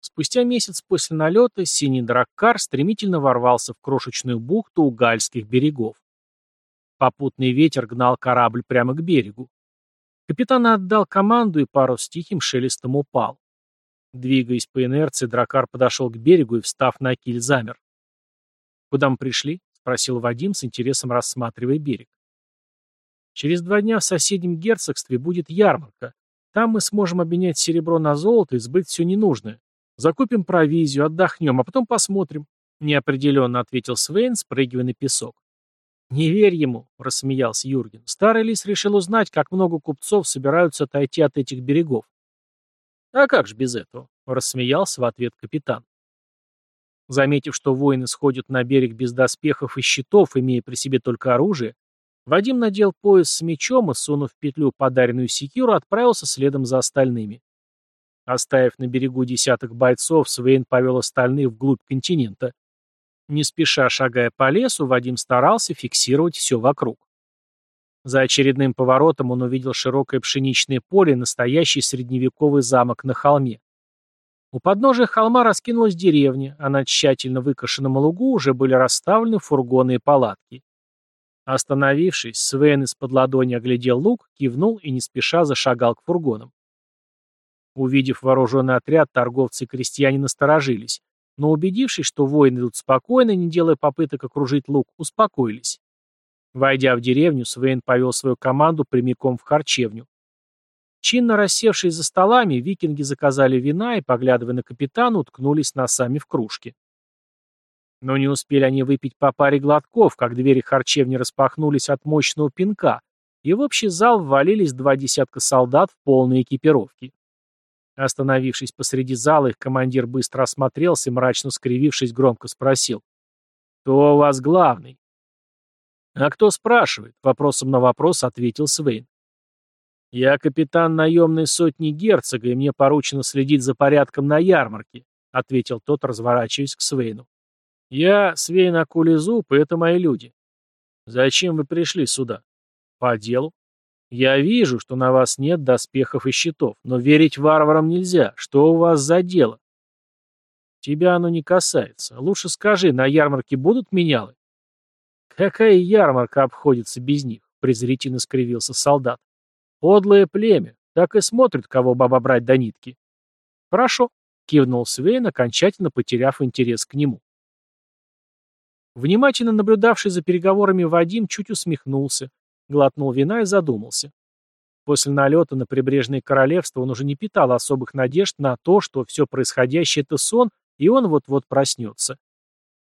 Спустя месяц после налета синий драккар стремительно ворвался в крошечную бухту у Гальских берегов. Попутный ветер гнал корабль прямо к берегу. Капитан отдал команду, и парус тихим шелестом упал. Двигаясь по инерции, дракар подошел к берегу и, встав на киль, замер. «Куда мы пришли?» — спросил Вадим, с интересом рассматривая берег. «Через два дня в соседнем герцогстве будет ярмарка. Там мы сможем обменять серебро на золото и сбыть все ненужное. Закупим провизию, отдохнем, а потом посмотрим», — неопределенно ответил Свейн, спрыгивая на песок. «Не верь ему», — рассмеялся Юрген. «Старый лис решил узнать, как много купцов собираются отойти от этих берегов. «А как же без этого?» — рассмеялся в ответ капитан. Заметив, что воины сходят на берег без доспехов и щитов, имея при себе только оружие, Вадим надел пояс с мечом и, сунув в петлю подаренную секиру, отправился следом за остальными. Оставив на берегу десяток бойцов, Свейн повел остальных вглубь континента. Не спеша шагая по лесу, Вадим старался фиксировать все вокруг. За очередным поворотом он увидел широкое пшеничное поле, настоящий средневековый замок на холме. У подножия холма раскинулась деревня, а на тщательно выкошенном лугу уже были расставлены фургоны и палатки. Остановившись, Свен из-под ладони оглядел луг, кивнул и не спеша зашагал к фургонам. Увидев вооруженный отряд, торговцы и крестьяне насторожились, но убедившись, что воины идут спокойно, не делая попыток окружить луг, успокоились. Войдя в деревню, Свейн повел свою команду прямиком в харчевню. Чинно рассевшись за столами, викинги заказали вина и, поглядывая на капитана, уткнулись носами в кружки. Но не успели они выпить по паре глотков, как двери харчевни распахнулись от мощного пинка, и в общий зал ввалились два десятка солдат в полной экипировке. Остановившись посреди зала, их командир быстро осмотрелся мрачно скривившись, громко спросил. «Кто у вас главный?» «А кто спрашивает?» — вопросом на вопрос ответил Свейн. «Я капитан наемной сотни герцога, и мне поручено следить за порядком на ярмарке», — ответил тот, разворачиваясь к Свейну. «Я Свейн Акулезуб, и это мои люди». «Зачем вы пришли сюда?» «По делу». «Я вижу, что на вас нет доспехов и щитов, но верить варварам нельзя. Что у вас за дело?» «Тебя оно не касается. Лучше скажи, на ярмарке будут менялы?» «Какая ярмарка обходится без них?» — презрительно скривился солдат. «Подлое племя. Так и смотрят, кого баба брать до нитки». «Хорошо», — кивнул Свейн, окончательно потеряв интерес к нему. Внимательно наблюдавший за переговорами Вадим чуть усмехнулся, глотнул вина и задумался. После налета на прибрежное королевство он уже не питал особых надежд на то, что все происходящее — это сон, и он вот-вот проснется.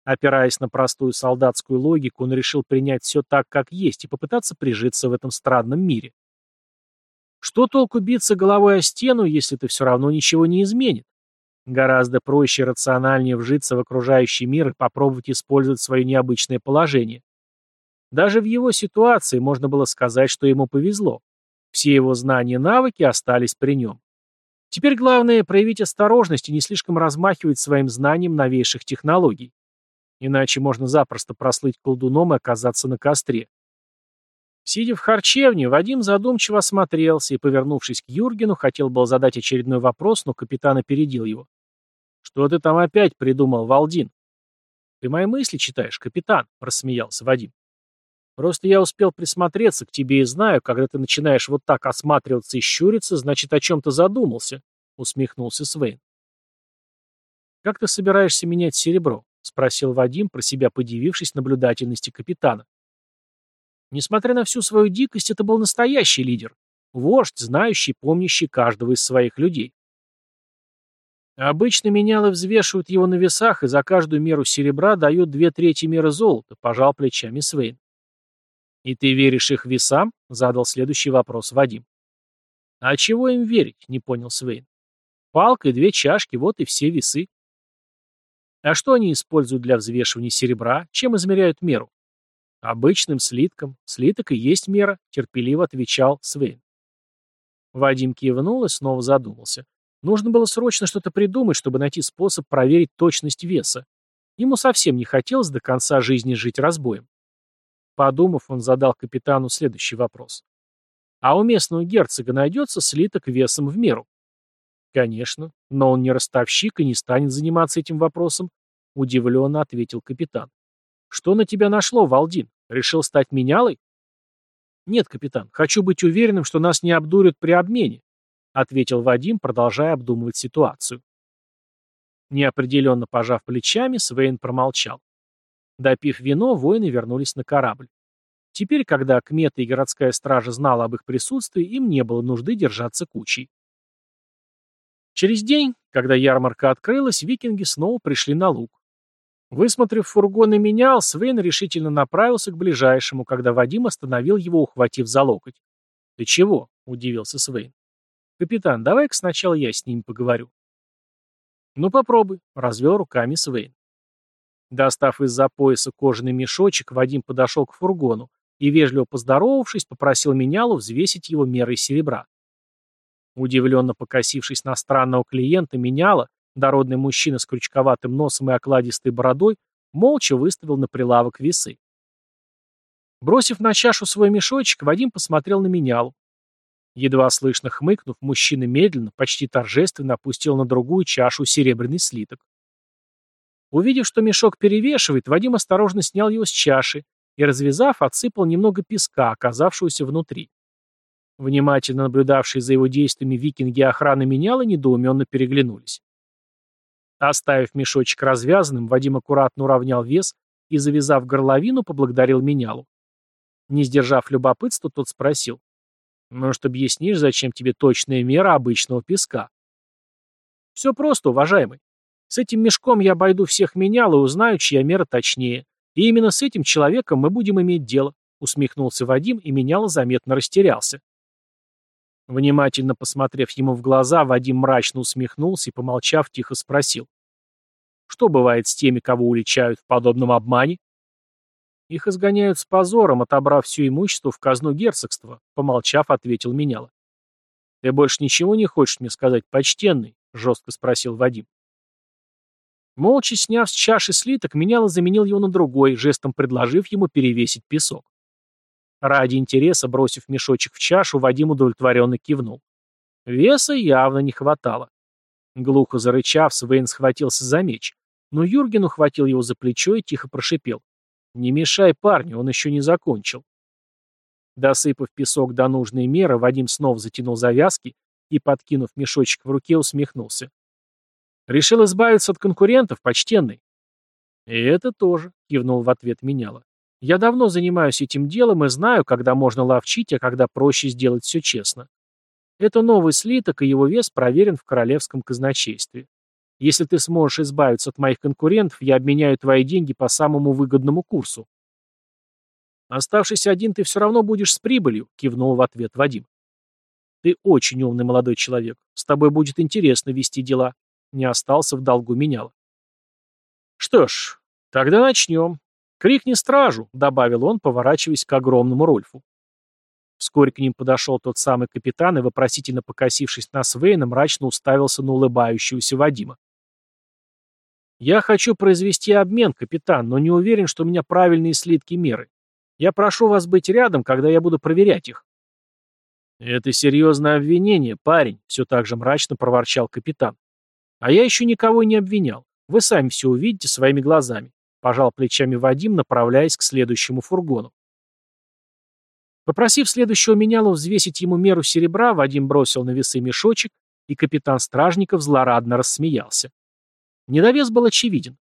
Опираясь на простую солдатскую логику, он решил принять все так, как есть, и попытаться прижиться в этом странном мире. Что толку биться головой о стену, если это все равно ничего не изменит? Гораздо проще и рациональнее вжиться в окружающий мир и попробовать использовать свое необычное положение. Даже в его ситуации можно было сказать, что ему повезло. Все его знания и навыки остались при нем. Теперь главное проявить осторожность и не слишком размахивать своим знанием новейших технологий. Иначе можно запросто прослыть колдуном и оказаться на костре. Сидя в харчевне, Вадим задумчиво осмотрелся и, повернувшись к Юргену, хотел был задать очередной вопрос, но капитан опередил его. «Что ты там опять придумал, Валдин?» «Ты мои мысли читаешь, капитан», — рассмеялся Вадим. «Просто я успел присмотреться к тебе и знаю, когда ты начинаешь вот так осматриваться и щуриться, значит, о чем-то задумался», — усмехнулся Свейн. «Как ты собираешься менять серебро?» — спросил Вадим, про себя подивившись наблюдательности капитана. Несмотря на всю свою дикость, это был настоящий лидер. Вождь, знающий, помнящий каждого из своих людей. Обычно менялы взвешивают его на весах и за каждую меру серебра дают две трети меры золота, пожал плечами Свейн. «И ты веришь их весам?» — задал следующий вопрос Вадим. «А чего им верить?» — не понял Свейн. «Палка и две чашки, вот и все весы. А что они используют для взвешивания серебра? Чем измеряют меру? Обычным слитком. Слиток и есть мера, терпеливо отвечал Свейн. Вадим кивнул и снова задумался. Нужно было срочно что-то придумать, чтобы найти способ проверить точность веса. Ему совсем не хотелось до конца жизни жить разбоем. Подумав, он задал капитану следующий вопрос. А у местного герцога найдется слиток весом в меру? Конечно, но он не ростовщик и не станет заниматься этим вопросом, удивленно ответил капитан. Что на тебя нашло, Валдин? Решил стать менялой? Нет, капитан, хочу быть уверенным, что нас не обдурят при обмене, ответил Вадим, продолжая обдумывать ситуацию. Неопределенно пожав плечами, Свейн промолчал. Допив вино, воины вернулись на корабль. Теперь, когда Кмета и городская стража знала об их присутствии, им не было нужды держаться кучей. Через день, когда ярмарка открылась, викинги снова пришли на луг. Высмотрев фургон и менял, Свен решительно направился к ближайшему, когда Вадим остановил его, ухватив за локоть. «Ты чего?» — удивился Свейн. «Капитан, давай-ка сначала я с ним поговорю». «Ну попробуй», — развел руками Свейн. Достав из-за пояса кожаный мешочек, Вадим подошел к фургону и, вежливо поздоровавшись, попросил менялу взвесить его мерой серебра. Удивленно покосившись на странного клиента, меняла, Дородный мужчина с крючковатым носом и окладистой бородой молча выставил на прилавок весы. Бросив на чашу свой мешочек, Вадим посмотрел на менялу. Едва слышно хмыкнув, мужчина медленно, почти торжественно опустил на другую чашу серебряный слиток. Увидев, что мешок перевешивает, Вадим осторожно снял его с чаши и, развязав, отсыпал немного песка, оказавшегося внутри. Внимательно наблюдавшие за его действиями викинги охраны меняла недоуменно переглянулись. Оставив мешочек развязанным, Вадим аккуратно уравнял вес и, завязав горловину, поблагодарил менялу. Не сдержав любопытства, тот спросил. «Может, объяснишь, зачем тебе точная мера обычного песка?» «Все просто, уважаемый. С этим мешком я обойду всех менял и узнаю, чья мера точнее. И именно с этим человеком мы будем иметь дело», усмехнулся Вадим, и меняло заметно растерялся. Внимательно посмотрев ему в глаза, Вадим мрачно усмехнулся и, помолчав, тихо спросил. «Что бывает с теми, кого уличают в подобном обмане?» «Их изгоняют с позором, отобрав все имущество в казну герцогства», — помолчав, ответил меняла. «Ты больше ничего не хочешь мне сказать, почтенный?» — жестко спросил Вадим. Молча сняв с чаши слиток, меняло заменил его на другой, жестом предложив ему перевесить песок. Ради интереса, бросив мешочек в чашу, Вадим удовлетворенно кивнул. Веса явно не хватало. Глухо зарычав, Свейн схватился за меч, но Юрген ухватил его за плечо и тихо прошипел. «Не мешай парню, он еще не закончил». Досыпав песок до нужной меры, Вадим снова затянул завязки и, подкинув мешочек в руке, усмехнулся. «Решил избавиться от конкурентов, почтенный?» «И это тоже», — кивнул в ответ меняла. Я давно занимаюсь этим делом и знаю, когда можно ловчить, а когда проще сделать все честно. Это новый слиток, и его вес проверен в королевском казначействе. Если ты сможешь избавиться от моих конкурентов, я обменяю твои деньги по самому выгодному курсу. Оставшись один, ты все равно будешь с прибылью, кивнул в ответ Вадим. Ты очень умный молодой человек. С тобой будет интересно вести дела. Не остался в долгу меняла. Что ж, тогда начнем. «Крикни стражу!» — добавил он, поворачиваясь к огромному Рольфу. Вскоре к ним подошел тот самый капитан и, вопросительно покосившись на Свейна, мрачно уставился на улыбающегося Вадима. «Я хочу произвести обмен, капитан, но не уверен, что у меня правильные слитки меры. Я прошу вас быть рядом, когда я буду проверять их». «Это серьезное обвинение, парень», — все так же мрачно проворчал капитан. «А я еще никого не обвинял. Вы сами все увидите своими глазами. Пожал плечами Вадим, направляясь к следующему фургону. Попросив следующего менялу взвесить ему меру серебра, Вадим бросил на весы мешочек, и капитан стражников злорадно рассмеялся. Недовес был очевиден.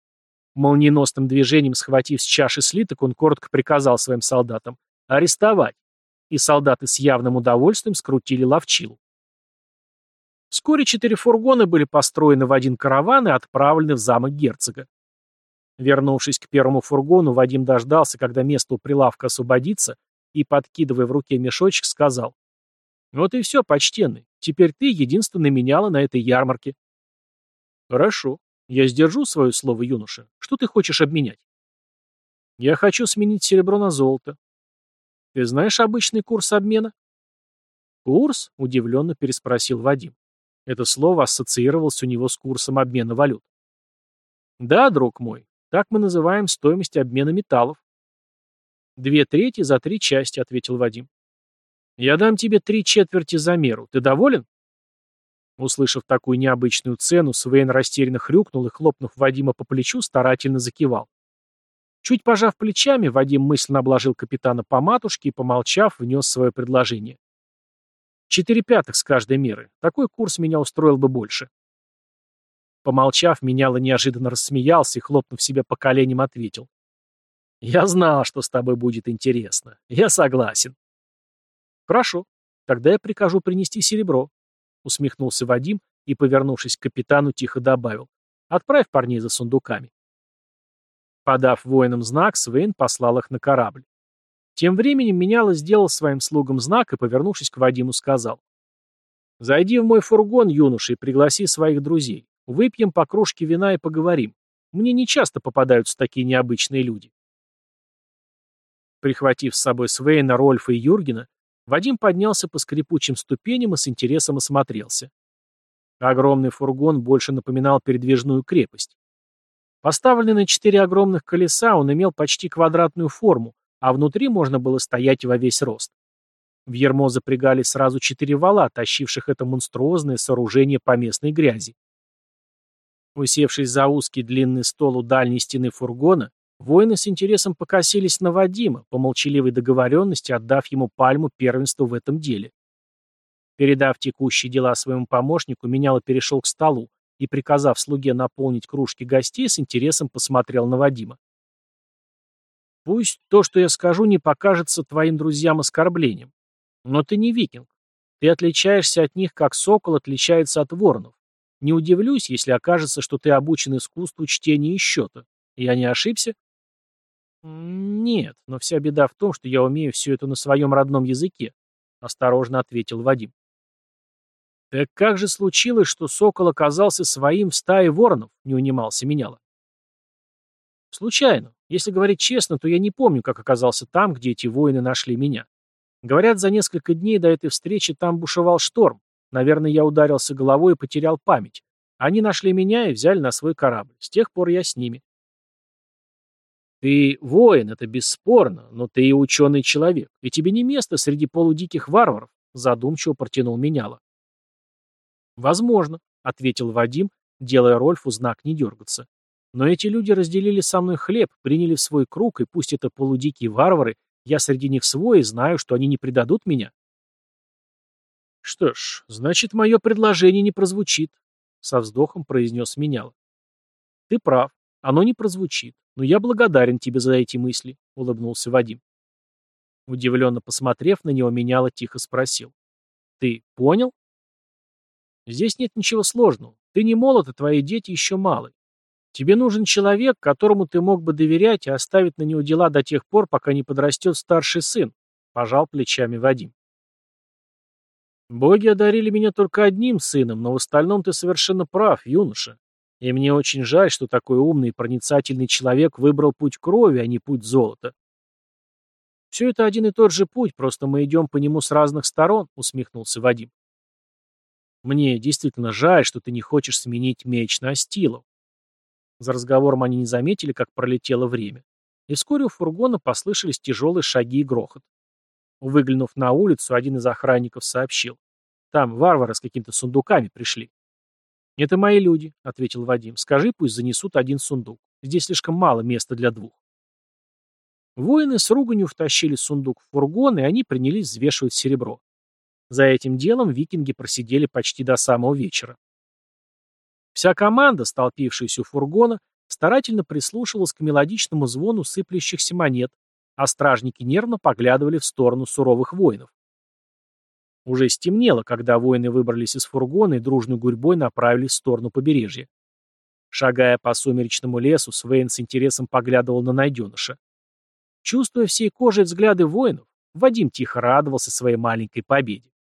Молниеносным движением схватив с чаши слиток, он коротко приказал своим солдатам «арестовать», и солдаты с явным удовольствием скрутили ловчилу. Вскоре четыре фургона были построены в один караван и отправлены в замок герцога. Вернувшись к первому фургону, Вадим дождался, когда место у прилавка освободится, и, подкидывая в руке мешочек, сказал. «Вот и все, почтенный. Теперь ты единственный меняла на этой ярмарке». «Хорошо. Я сдержу свое слово, юноша. Что ты хочешь обменять?» «Я хочу сменить серебро на золото». «Ты знаешь обычный курс обмена?» «Курс?» — удивленно переспросил Вадим. Это слово ассоциировалось у него с курсом обмена валют. «Да, друг мой, так мы называем стоимость обмена металлов. Две трети за три части, ответил Вадим. Я дам тебе три четверти за меру. Ты доволен? Услышав такую необычную цену, Свейн растерянно хрюкнул и, хлопнув Вадима по плечу, старательно закивал. Чуть пожав плечами, Вадим мысленно обложил капитана по матушке и, помолчав, внес свое предложение. Четыре пятых с каждой меры. Такой курс меня устроил бы больше. Помолчав, меняло неожиданно рассмеялся и, хлопнув себя по коленям, ответил. «Я знал, что с тобой будет интересно. Я согласен». «Хорошо. Тогда я прикажу принести серебро», — усмехнулся Вадим и, повернувшись к капитану, тихо добавил. «Отправь парней за сундуками». Подав воинам знак, Свейн послал их на корабль. Тем временем Меняло сделал своим слугам знак и, повернувшись к Вадиму, сказал. «Зайди в мой фургон, юноша, и пригласи своих друзей. Выпьем по кружке вина и поговорим. Мне не часто попадаются такие необычные люди». Прихватив с собой Свейна, Рольфа и Юргена, Вадим поднялся по скрипучим ступеням и с интересом осмотрелся. Огромный фургон больше напоминал передвижную крепость. Поставленный на четыре огромных колеса, он имел почти квадратную форму, а внутри можно было стоять во весь рост. В ермо запрягали сразу четыре вала, тащивших это монструозное сооружение по местной грязи. Усевшись за узкий длинный стол у дальней стены фургона, воины с интересом покосились на Вадима, по молчаливой договоренности отдав ему пальму первенства в этом деле. Передав текущие дела своему помощнику, Меняло перешел к столу, и, приказав слуге наполнить кружки гостей, с интересом посмотрел на Вадима. «Пусть то, что я скажу, не покажется твоим друзьям оскорблением. Но ты не викинг. Ты отличаешься от них, как сокол отличается от воронов. Не удивлюсь, если окажется, что ты обучен искусству чтения и счета. Я не ошибся?» «Нет, но вся беда в том, что я умею все это на своем родном языке», — осторожно ответил Вадим. «Так как же случилось, что сокол оказался своим в стае воронов?» — не унимался меняло. «Случайно. Если говорить честно, то я не помню, как оказался там, где эти воины нашли меня. Говорят, за несколько дней до этой встречи там бушевал шторм. Наверное, я ударился головой и потерял память. Они нашли меня и взяли на свой корабль. С тех пор я с ними». «Ты воин, это бесспорно, но ты и ученый человек, и тебе не место среди полудиких варваров», — задумчиво протянул меняло. «Возможно», — ответил Вадим, делая Рольфу знак не дергаться. «Но эти люди разделили со мной хлеб, приняли в свой круг, и пусть это полудикие варвары, я среди них свой и знаю, что они не предадут меня». «Что ж, значит, мое предложение не прозвучит», — со вздохом произнес менял. «Ты прав, оно не прозвучит, но я благодарен тебе за эти мысли», — улыбнулся Вадим. Удивленно посмотрев на него, меняло тихо спросил. «Ты понял?» Здесь нет ничего сложного. Ты не молод, а твои дети еще малы. Тебе нужен человек, которому ты мог бы доверять и оставить на него дела до тех пор, пока не подрастет старший сын, — пожал плечами Вадим. Боги одарили меня только одним сыном, но в остальном ты совершенно прав, юноша. И мне очень жаль, что такой умный и проницательный человек выбрал путь крови, а не путь золота. Все это один и тот же путь, просто мы идем по нему с разных сторон, — усмехнулся Вадим. Мне действительно жаль, что ты не хочешь сменить меч на стилу. За разговором они не заметили, как пролетело время. И вскоре у фургона послышались тяжелые шаги и грохот. Выглянув на улицу, один из охранников сообщил. Там варвары с какими-то сундуками пришли. «Это мои люди», — ответил Вадим. «Скажи, пусть занесут один сундук. Здесь слишком мало места для двух». Воины с руганью втащили сундук в фургон, и они принялись взвешивать серебро. За этим делом викинги просидели почти до самого вечера. Вся команда, столпившаяся у фургона, старательно прислушивалась к мелодичному звону сыплющихся монет, а стражники нервно поглядывали в сторону суровых воинов. Уже стемнело, когда воины выбрались из фургона и дружной гурьбой направились в сторону побережья. Шагая по сумеречному лесу, Свейн с интересом поглядывал на найденыша. Чувствуя всей кожей взгляды воинов, Вадим тихо радовался своей маленькой победе.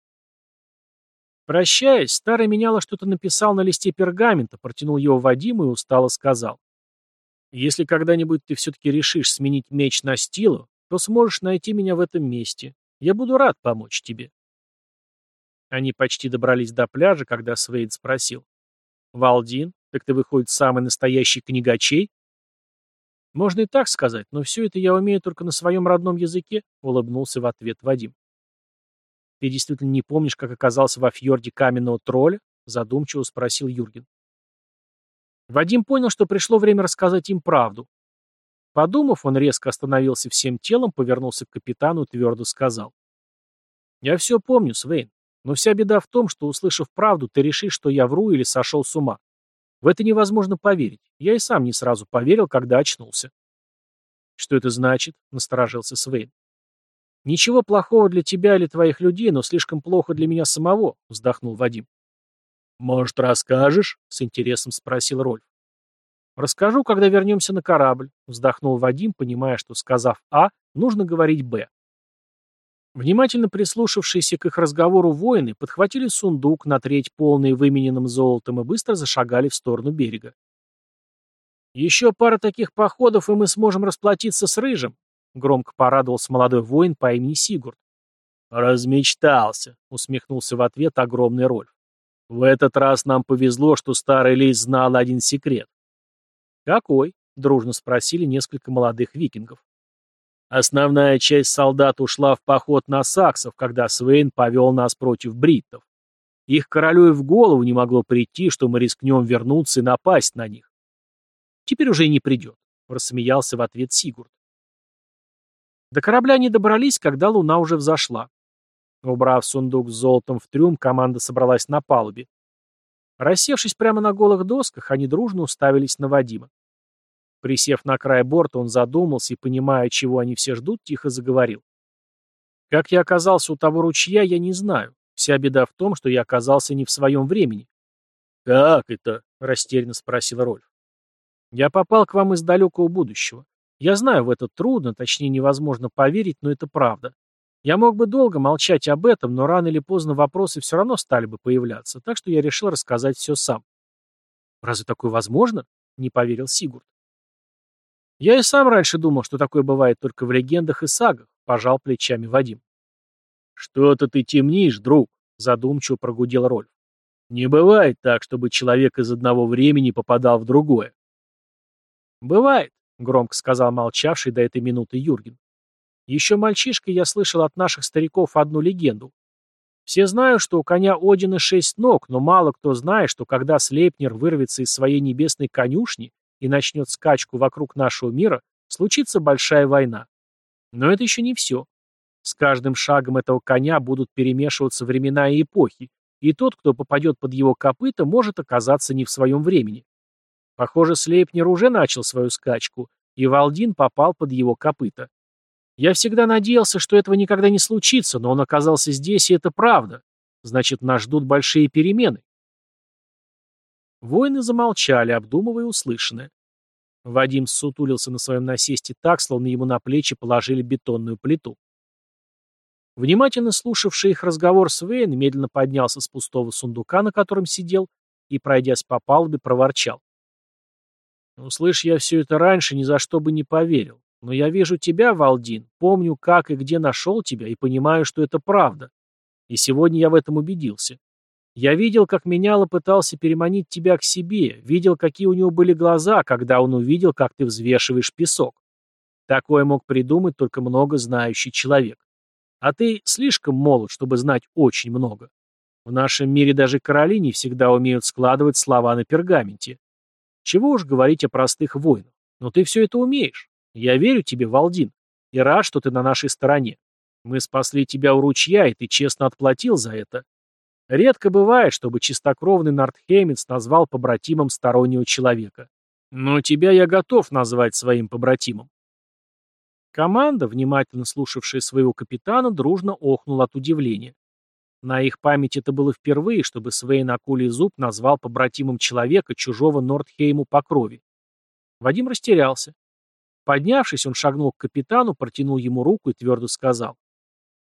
Прощаясь, старый меняло что-то написал на листе пергамента, протянул его Вадиму и устало сказал. «Если когда-нибудь ты все-таки решишь сменить меч на стилу, то сможешь найти меня в этом месте. Я буду рад помочь тебе». Они почти добрались до пляжа, когда Свейд спросил. «Валдин, так ты, выходит, самый настоящий книгачей?» «Можно и так сказать, но все это я умею только на своем родном языке», — улыбнулся в ответ Вадим. Ты действительно не помнишь, как оказался во фьорде каменного тролля? — задумчиво спросил Юрген. Вадим понял, что пришло время рассказать им правду. Подумав, он резко остановился всем телом, повернулся к капитану и твердо сказал. «Я все помню, Свейн, но вся беда в том, что, услышав правду, ты решишь, что я вру или сошел с ума. В это невозможно поверить. Я и сам не сразу поверил, когда очнулся». «Что это значит?» — насторожился Свейн. «Ничего плохого для тебя или твоих людей, но слишком плохо для меня самого», — вздохнул Вадим. «Может, расскажешь?» — с интересом спросил Рольф. «Расскажу, когда вернемся на корабль», — вздохнул Вадим, понимая, что, сказав «А», нужно говорить «Б». Внимательно прислушавшиеся к их разговору воины подхватили сундук на треть полный вымененным золотом и быстро зашагали в сторону берега. «Еще пара таких походов, и мы сможем расплатиться с Рыжим», — громко порадовался молодой воин по имени Сигурд. «Размечтался», — усмехнулся в ответ огромный Рольф. В этот раз нам повезло, что старый лис знал один секрет. «Какой?» — дружно спросили несколько молодых викингов. Основная часть солдат ушла в поход на саксов, когда Свейн повел нас против бриттов. Их королю и в голову не могло прийти, что мы рискнем вернуться и напасть на них. Теперь уже и не придет, — рассмеялся в ответ Сигурд. До корабля не добрались, когда луна уже взошла. Убрав сундук с золотом в трюм, команда собралась на палубе. Рассевшись прямо на голых досках, они дружно уставились на Вадима. Присев на край борта, он задумался и, понимая, чего они все ждут, тихо заговорил. «Как я оказался у того ручья, я не знаю. Вся беда в том, что я оказался не в своем времени». «Как это?» — растерянно спросил Рольф. «Я попал к вам из далекого будущего. Я знаю, в это трудно, точнее невозможно поверить, но это правда. Я мог бы долго молчать об этом, но рано или поздно вопросы все равно стали бы появляться, так что я решил рассказать все сам. «Разве такое возможно?» — не поверил Сигурд. «Я и сам раньше думал, что такое бывает только в легендах и сагах», — пожал плечами Вадим. «Что-то ты темнишь, друг», — задумчиво прогудел Рольф. «Не бывает так, чтобы человек из одного времени попадал в другое». «Бывает», — громко сказал молчавший до этой минуты Юрген. Еще мальчишкой я слышал от наших стариков одну легенду. Все знают, что у коня Одина шесть ног, но мало кто знает, что когда Слейпнер вырвется из своей небесной конюшни и начнет скачку вокруг нашего мира, случится большая война. Но это еще не все. С каждым шагом этого коня будут перемешиваться времена и эпохи, и тот, кто попадет под его копыта, может оказаться не в своем времени. Похоже, Слейпнер уже начал свою скачку, и Валдин попал под его копыта. Я всегда надеялся, что этого никогда не случится, но он оказался здесь, и это правда. Значит, нас ждут большие перемены. Воины замолчали, обдумывая услышанное. Вадим сутулился на своем насесте так, словно ему на плечи положили бетонную плиту. Внимательно слушавший их разговор Свейн медленно поднялся с пустого сундука, на котором сидел, и, пройдясь по палубе, проворчал. «Услышь я все это раньше, ни за что бы не поверил. Но я вижу тебя, Валдин, помню, как и где нашел тебя, и понимаю, что это правда. И сегодня я в этом убедился. Я видел, как Меняло пытался переманить тебя к себе, видел, какие у него были глаза, когда он увидел, как ты взвешиваешь песок. Такое мог придумать только много знающий человек. А ты слишком молод, чтобы знать очень много. В нашем мире даже короли не всегда умеют складывать слова на пергаменте. Чего уж говорить о простых воинах. Но ты все это умеешь. Я верю тебе, Валдин, и рад, что ты на нашей стороне. Мы спасли тебя у ручья, и ты честно отплатил за это. Редко бывает, чтобы чистокровный нортхеймец назвал побратимом стороннего человека. Но тебя я готов назвать своим побратимом. Команда, внимательно слушавшая своего капитана, дружно охнула от удивления. На их память это было впервые, чтобы Свейн Акулий Зуб назвал побратимом человека, чужого Нортхейму по крови. Вадим растерялся. Поднявшись, он шагнул к капитану, протянул ему руку и твердо сказал.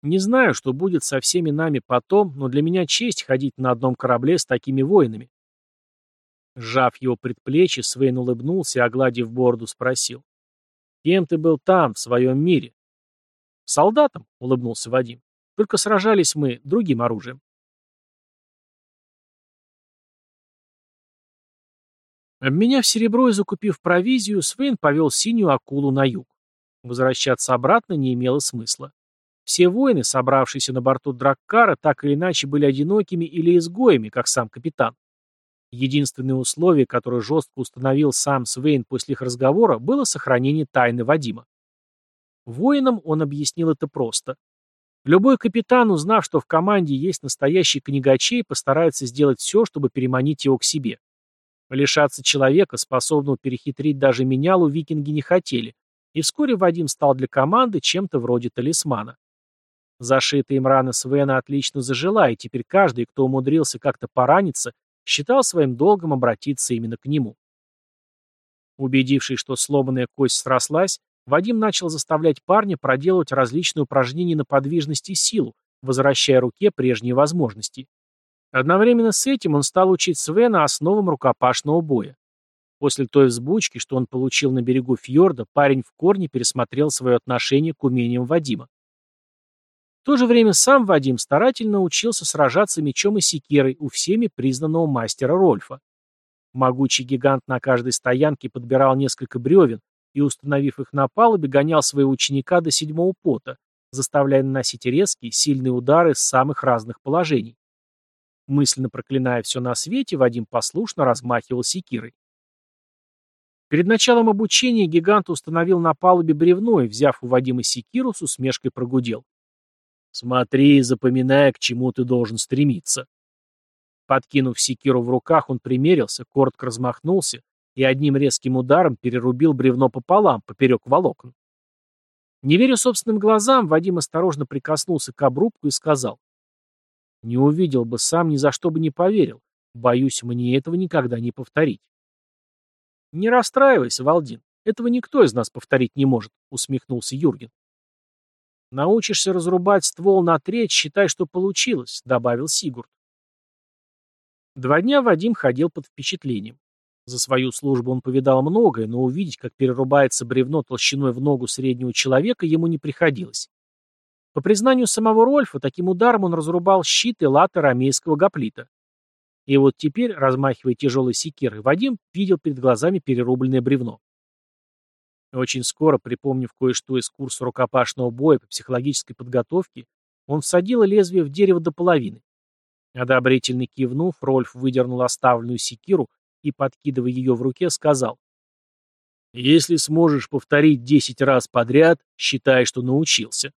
«Не знаю, что будет со всеми нами потом, но для меня честь ходить на одном корабле с такими воинами». Сжав его предплечье, Свейн улыбнулся огладив бороду, спросил. «Кем ты был там, в своем мире?» «Солдатом», — улыбнулся Вадим. «Только сражались мы другим оружием». Обменяв серебро и закупив провизию, Свейн повел синюю акулу на юг. Возвращаться обратно не имело смысла. Все воины, собравшиеся на борту Драккара, так или иначе были одинокими или изгоями, как сам капитан. Единственное условие, которое жестко установил сам Свейн после их разговора, было сохранение тайны Вадима. Воинам он объяснил это просто. Любой капитан, узнав, что в команде есть настоящий книгачей, постарается сделать все, чтобы переманить его к себе. Лишаться человека, способного перехитрить даже менялу, викинги не хотели, и вскоре Вадим стал для команды чем-то вроде талисмана. Зашитая им рана Свена отлично зажила, и теперь каждый, кто умудрился как-то пораниться, считал своим долгом обратиться именно к нему. Убедившись, что сломанная кость срослась, Вадим начал заставлять парня проделывать различные упражнения на подвижность и силу, возвращая руке прежние возможности. Одновременно с этим он стал учить Свена основам рукопашного боя. После той взбучки, что он получил на берегу фьорда, парень в корне пересмотрел свое отношение к умениям Вадима. В то же время сам Вадим старательно учился сражаться мечом и секирой у всеми признанного мастера Рольфа. Могучий гигант на каждой стоянке подбирал несколько бревен и, установив их на палубе, гонял своего ученика до седьмого пота, заставляя наносить резкие, сильные удары с самых разных положений. Мысленно проклиная все на свете, Вадим послушно размахивал секирой. Перед началом обучения гигант установил на палубе бревно и, взяв у Вадима секиру, с усмешкой прогудел. Смотри запоминая, к чему ты должен стремиться. Подкинув секиру в руках, он примерился, коротко размахнулся и одним резким ударом перерубил бревно пополам, поперек волокон. Не веря собственным глазам, Вадим осторожно прикоснулся к обрубку и сказал. «Не увидел бы сам, ни за что бы не поверил. Боюсь, мне этого никогда не повторить». «Не расстраивайся, Валдин. Этого никто из нас повторить не может», — усмехнулся Юрген. «Научишься разрубать ствол на треть, считай, что получилось», — добавил Сигурд. Два дня Вадим ходил под впечатлением. За свою службу он повидал многое, но увидеть, как перерубается бревно толщиной в ногу среднего человека, ему не приходилось. По признанию самого Рольфа, таким ударом он разрубал щит и латы рамейского гоплита. И вот теперь, размахивая тяжелой секирой, Вадим видел перед глазами перерубленное бревно. Очень скоро, припомнив кое-что из курса рукопашного боя по психологической подготовке, он всадил лезвие в дерево до половины. Одобрительно кивнув, Рольф выдернул оставленную секиру и, подкидывая ее в руке, сказал. «Если сможешь повторить десять раз подряд, считай, что научился».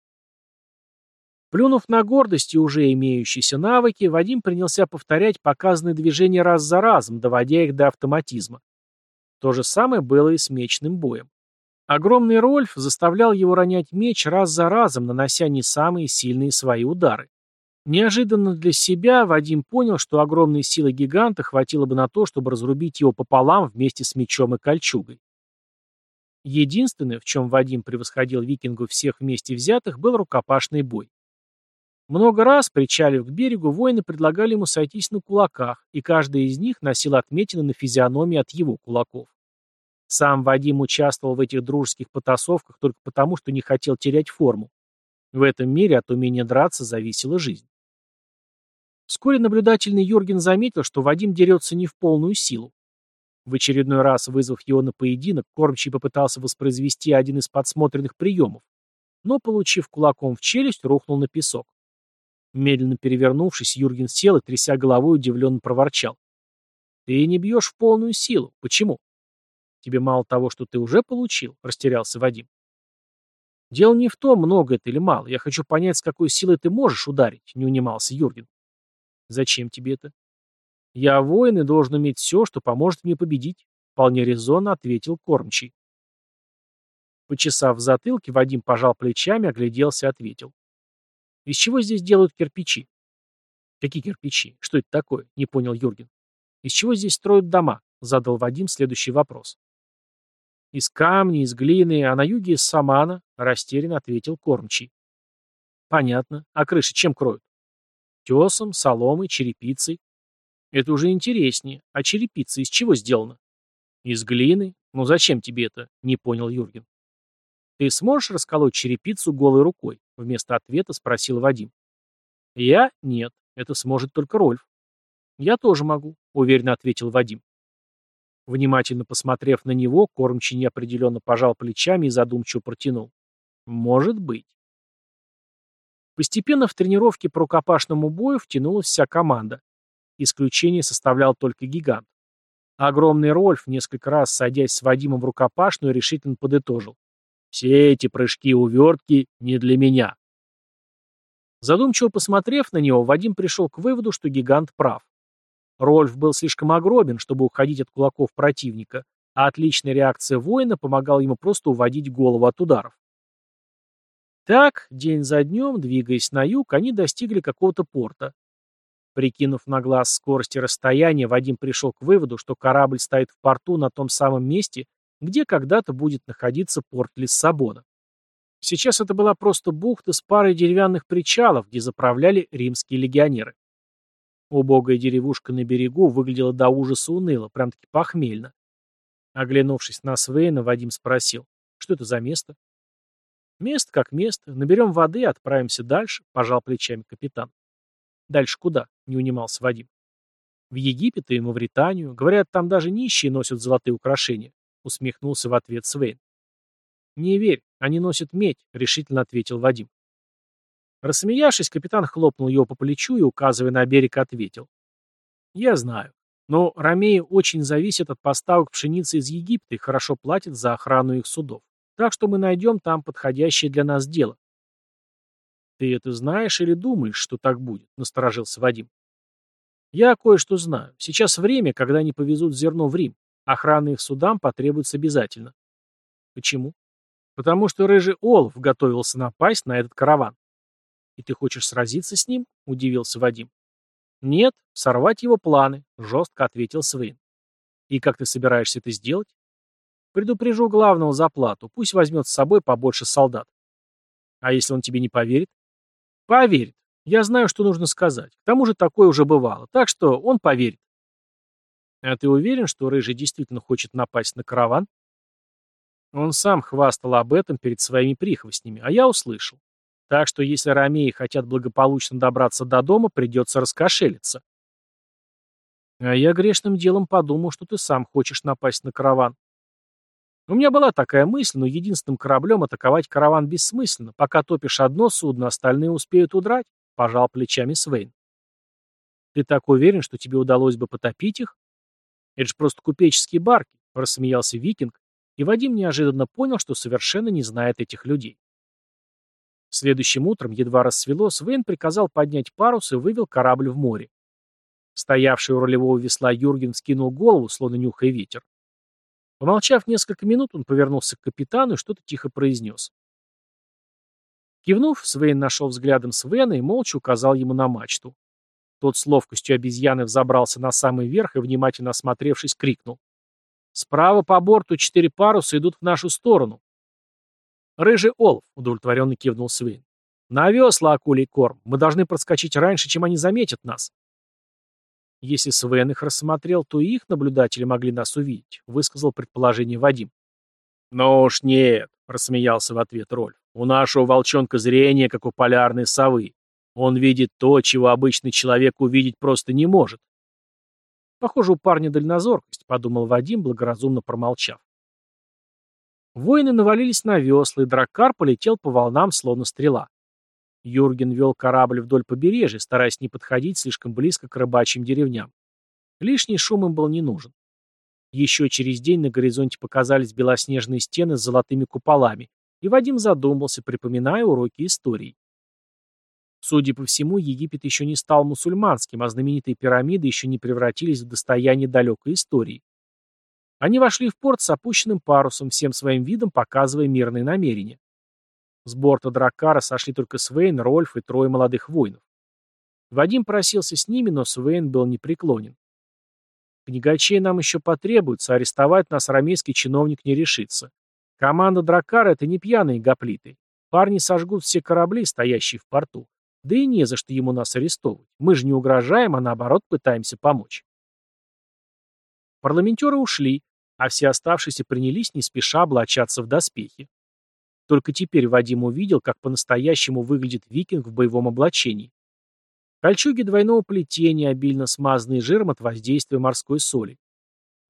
Плюнув на гордость и уже имеющиеся навыки, Вадим принялся повторять показанные движения раз за разом, доводя их до автоматизма. То же самое было и с мечным боем. Огромный Рольф заставлял его ронять меч раз за разом, нанося не самые сильные свои удары. Неожиданно для себя Вадим понял, что огромной силы гиганта хватило бы на то, чтобы разрубить его пополам вместе с мечом и кольчугой. Единственное, в чем Вадим превосходил викингов всех вместе взятых, был рукопашный бой. Много раз, причалив к берегу, воины предлагали ему сойтись на кулаках, и каждый из них носил отметины на физиономии от его кулаков. Сам Вадим участвовал в этих дружеских потасовках только потому, что не хотел терять форму. В этом мире от умения драться зависела жизнь. Вскоре наблюдательный Юрген заметил, что Вадим дерется не в полную силу. В очередной раз, вызвав его на поединок, кормчий попытался воспроизвести один из подсмотренных приемов, но, получив кулаком в челюсть, рухнул на песок. Медленно перевернувшись, Юрген сел и, тряся головой, удивленно проворчал. «Ты не бьешь в полную силу. Почему?» Тебе мало того, что ты уже получил, растерялся Вадим. Дело не в том, много это или мало. Я хочу понять, с какой силой ты можешь ударить, не унимался Юрген. Зачем тебе это? Я воин и должен иметь все, что поможет мне победить, вполне резонно ответил кормчий. Почесав в затылке, Вадим пожал плечами, огляделся и ответил. Из чего здесь делают кирпичи? Какие кирпичи? Что это такое? Не понял Юрген. Из чего здесь строят дома? Задал Вадим следующий вопрос. Из камня, из глины, а на юге из самана, растерянно ответил кормчий. Понятно. А крыши чем кроют? Тесом, соломой, черепицей. Это уже интереснее. А черепица из чего сделана? Из глины. Ну зачем тебе это? Не понял Юрген. Ты сможешь расколоть черепицу голой рукой? Вместо ответа спросил Вадим. Я? Нет. Это сможет только Рольф. Я тоже могу, уверенно ответил Вадим. Внимательно посмотрев на него, кормчий неопределенно пожал плечами и задумчиво протянул. «Может быть». Постепенно в тренировке по рукопашному бою втянулась вся команда. Исключение составлял только гигант. Огромный Рольф, несколько раз садясь с Вадимом в рукопашную, решительно подытожил. «Все эти прыжки-увертки не для меня». Задумчиво посмотрев на него, Вадим пришел к выводу, что гигант прав. Рольф был слишком огромен, чтобы уходить от кулаков противника, а отличная реакция воина помогала ему просто уводить голову от ударов. Так, день за днем, двигаясь на юг, они достигли какого-то порта. Прикинув на глаз скорость и расстояние, Вадим пришел к выводу, что корабль стоит в порту на том самом месте, где когда-то будет находиться порт Лиссабона. Сейчас это была просто бухта с парой деревянных причалов, где заправляли римские легионеры. Убогая деревушка на берегу выглядела до ужаса уныло, прям-таки похмельно. Оглянувшись на Свейна, Вадим спросил, что это за место? Место как место. Наберем воды и отправимся дальше, пожал плечами капитан. Дальше куда? Не унимался Вадим. В Египет и Мавританию. Говорят, там даже нищие носят золотые украшения. Усмехнулся в ответ Свейн. Не верь, они носят медь, решительно ответил Вадим. Рассмеявшись, капитан хлопнул его по плечу и, указывая на берег, ответил. «Я знаю. Но ромеи очень зависят от поставок пшеницы из Египта и хорошо платят за охрану их судов. Так что мы найдем там подходящее для нас дело». «Ты это знаешь или думаешь, что так будет?» — насторожился Вадим. «Я кое-что знаю. Сейчас время, когда они повезут зерно в Рим. Охрана их судам потребуется обязательно». «Почему?» «Потому что рыжий Олов готовился напасть на этот караван. «И ты хочешь сразиться с ним?» — удивился Вадим. «Нет, сорвать его планы», — жестко ответил Свейн. «И как ты собираешься это сделать?» «Предупрежу главного за плату, пусть возьмет с собой побольше солдат». «А если он тебе не поверит?» «Поверит. Я знаю, что нужно сказать. К тому же такое уже бывало, так что он поверит». «А ты уверен, что Рыжий действительно хочет напасть на караван?» Он сам хвастал об этом перед своими прихвостнями, а я услышал. Так что если ромеи хотят благополучно добраться до дома, придется раскошелиться. А я грешным делом подумал, что ты сам хочешь напасть на караван. У меня была такая мысль, но единственным кораблем атаковать караван бессмысленно. Пока топишь одно судно, остальные успеют удрать, — пожал плечами Свейн. Ты так уверен, что тебе удалось бы потопить их? Это же просто купеческие барки, — рассмеялся викинг, и Вадим неожиданно понял, что совершенно не знает этих людей. Следующим утром, едва рассвело, Свен приказал поднять парус и вывел корабль в море. Стоявший у рулевого весла Юрген скинул голову, словно нюхая ветер. Помолчав несколько минут, он повернулся к капитану и что-то тихо произнес. Кивнув, Свейн нашел взглядом Свена и молча указал ему на мачту. Тот с ловкостью обезьяны взобрался на самый верх и, внимательно осмотревшись, крикнул. «Справа по борту четыре паруса идут в нашу сторону. «Рыжий олов», — удовлетворенно кивнул Свейн. «На весла, акулий корм. Мы должны проскочить раньше, чем они заметят нас». «Если Свен их рассмотрел, то и их наблюдатели могли нас увидеть», — высказал предположение Вадим. «Ну уж нет», — рассмеялся в ответ Рольф. «У нашего волчонка зрение, как у полярной совы. Он видит то, чего обычный человек увидеть просто не может». «Похоже, у парня дальнозоркость», — подумал Вадим, благоразумно промолчав. Воины навалились на весла, и драккар полетел по волнам, словно стрела. Юрген вел корабль вдоль побережья, стараясь не подходить слишком близко к рыбачьим деревням. Лишний шум им был не нужен. Еще через день на горизонте показались белоснежные стены с золотыми куполами, и Вадим задумался, припоминая уроки истории. Судя по всему, Египет еще не стал мусульманским, а знаменитые пирамиды еще не превратились в достояние далекой истории. Они вошли в порт с опущенным парусом, всем своим видом показывая мирные намерения. С борта Драккара сошли только Свейн, Рольф и трое молодых воинов. Вадим просился с ними, но Свейн был непреклонен. Книгачей нам еще потребуется, арестовать нас рамейский чиновник не решится. Команда Драккара — это не пьяные гоплиты. Парни сожгут все корабли, стоящие в порту. Да и не за что ему нас арестовывать. Мы же не угрожаем, а наоборот пытаемся помочь. Парламентеры ушли, а все оставшиеся принялись не спеша облачаться в доспехи. Только теперь Вадим увидел, как по-настоящему выглядит викинг в боевом облачении. Кольчуги двойного плетения, обильно смазанные жиром от воздействия морской соли.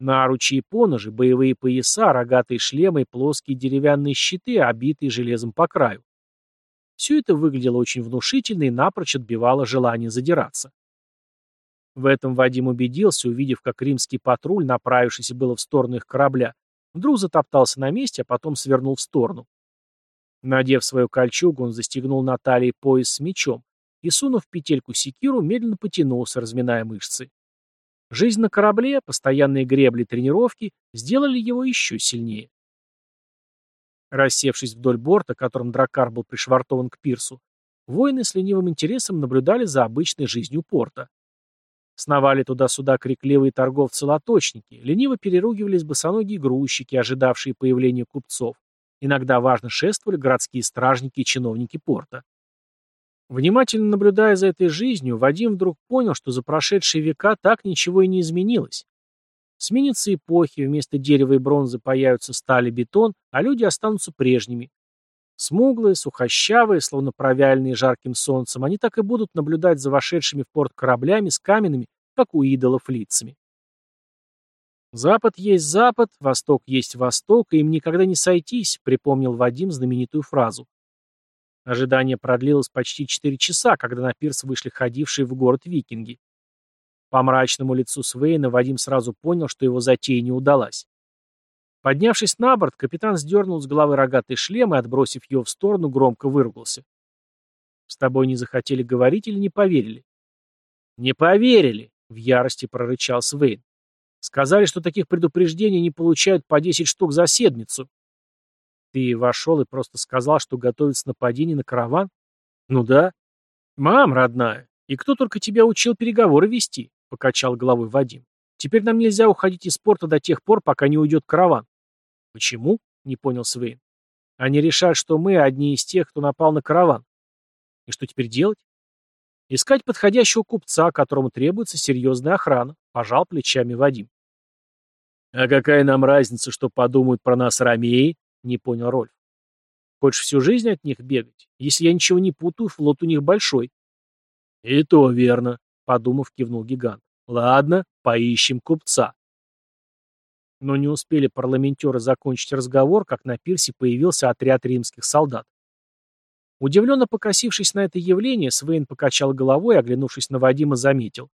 Наручи и поножи, боевые пояса, рогатые шлемы и плоские деревянные щиты, обитые железом по краю. Все это выглядело очень внушительно и напрочь отбивало желание задираться. В этом Вадим убедился, увидев, как римский патруль, направившийся было в сторону их корабля, вдруг затоптался на месте, а потом свернул в сторону. Надев свою кольчугу, он застегнул на талии пояс с мечом и, сунув петельку секиру, медленно потянулся, разминая мышцы. Жизнь на корабле, постоянные гребли тренировки сделали его еще сильнее. Рассевшись вдоль борта, которым дракар был пришвартован к пирсу, воины с ленивым интересом наблюдали за обычной жизнью порта. Сновали туда-сюда крикливые торговцы-лоточники, лениво переругивались босоногие грузчики, ожидавшие появления купцов. Иногда важно шествовали городские стражники и чиновники порта. Внимательно наблюдая за этой жизнью, Вадим вдруг понял, что за прошедшие века так ничего и не изменилось. Сменятся эпохи, вместо дерева и бронзы появятся сталь и бетон, а люди останутся прежними. Смуглые, сухощавые, словно провяльные жарким солнцем, они так и будут наблюдать за вошедшими в порт кораблями с каменными, как у идолов, лицами. «Запад есть Запад, Восток есть Восток, и им никогда не сойтись», припомнил Вадим знаменитую фразу. Ожидание продлилось почти четыре часа, когда на пирс вышли ходившие в город викинги. По мрачному лицу Свейна Вадим сразу понял, что его затея не удалась. Поднявшись на борт, капитан сдернул с головы рогатый шлем и, отбросив его в сторону, громко выругался. «С тобой не захотели говорить или не поверили?» «Не поверили!» — в ярости прорычал Свейн. «Сказали, что таких предупреждений не получают по десять штук за седмицу». Ты вошел и просто сказал, что готовится нападение на караван? Ну да. Мам, родная, и кто только тебя учил переговоры вести? Покачал головой Вадим. Теперь нам нельзя уходить из порта до тех пор, пока не уйдет караван. Почему? Не понял Свейн. Они решают, что мы одни из тех, кто напал на караван. И что теперь делать? Искать подходящего купца, которому требуется серьезная охрана, пожал плечами Вадим. А какая нам разница, что подумают про нас ромеи? Не понял Рольф. Хочешь всю жизнь от них бегать? Если я ничего не путаю, флот у них большой. И то верно, подумав, кивнул гигант. Ладно, поищем купца. Но не успели парламентеры закончить разговор, как на пирсе появился отряд римских солдат. Удивленно покосившись на это явление, Свейн покачал головой и, оглянувшись на Вадима, заметил.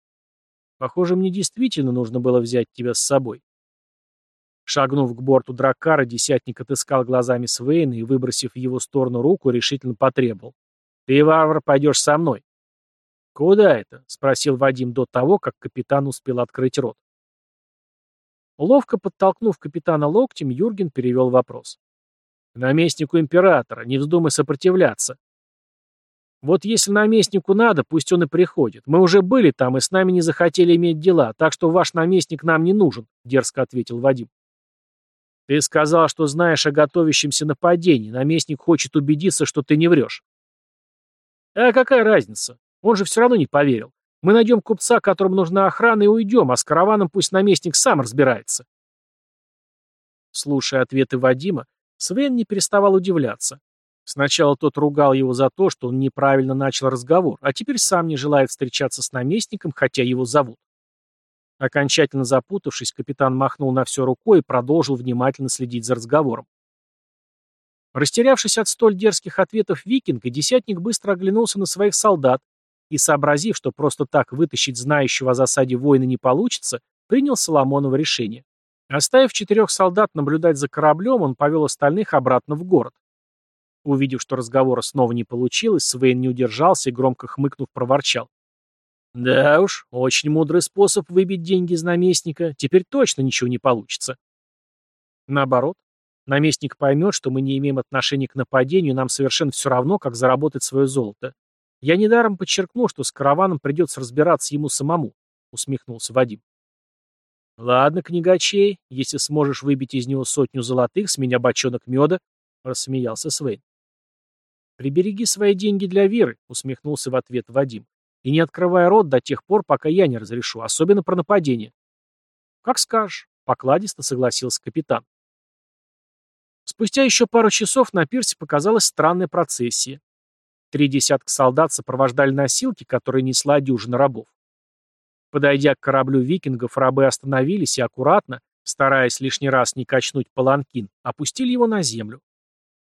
«Похоже, мне действительно нужно было взять тебя с собой. Шагнув к борту дракара, десятник отыскал глазами Свейна и, выбросив в его сторону руку, решительно потребовал. «Ты, варвар, пойдешь со мной». «Куда это?» — спросил Вадим до того, как капитан успел открыть рот. Ловко подтолкнув капитана локтем, Юрген перевел вопрос. «К наместнику императора, не вздумай сопротивляться». «Вот если наместнику надо, пусть он и приходит. Мы уже были там и с нами не захотели иметь дела, так что ваш наместник нам не нужен», — дерзко ответил Вадим. Ты сказал, что знаешь о готовящемся нападении. Наместник хочет убедиться, что ты не врешь. А какая разница? Он же все равно не поверил. Мы найдем купца, которому нужна охрана, и уйдем, а с караваном пусть наместник сам разбирается. Слушая ответы Вадима, Свен не переставал удивляться. Сначала тот ругал его за то, что он неправильно начал разговор, а теперь сам не желает встречаться с наместником, хотя его зовут. Окончательно запутавшись, капитан махнул на все рукой и продолжил внимательно следить за разговором. Растерявшись от столь дерзких ответов викинга, десятник быстро оглянулся на своих солдат и, сообразив, что просто так вытащить знающего о засаде воина не получится, принял Соломоново решение. Оставив четырех солдат наблюдать за кораблем, он повел остальных обратно в город. Увидев, что разговора снова не получилось, Свейн не удержался и, громко хмыкнув, проворчал. Да уж, очень мудрый способ выбить деньги из наместника. Теперь точно ничего не получится. Наоборот, наместник поймет, что мы не имеем отношения к нападению, и нам совершенно все равно, как заработать свое золото. Я недаром подчеркну, что с караваном придется разбираться ему самому, усмехнулся Вадим. Ладно, книгачей, если сможешь выбить из него сотню золотых, с меня бочонок меда, рассмеялся Свейн. Прибереги свои деньги для Веры, усмехнулся в ответ Вадим. И не открывая рот до тех пор, пока я не разрешу, особенно про нападение. Как скажешь, покладисто согласился капитан. Спустя еще пару часов на пирсе показалась странная процессия. Три десятка солдат сопровождали носилки, которые несла дюжина рабов. Подойдя к кораблю викингов, рабы остановились и аккуратно, стараясь лишний раз не качнуть паланкин, опустили его на землю.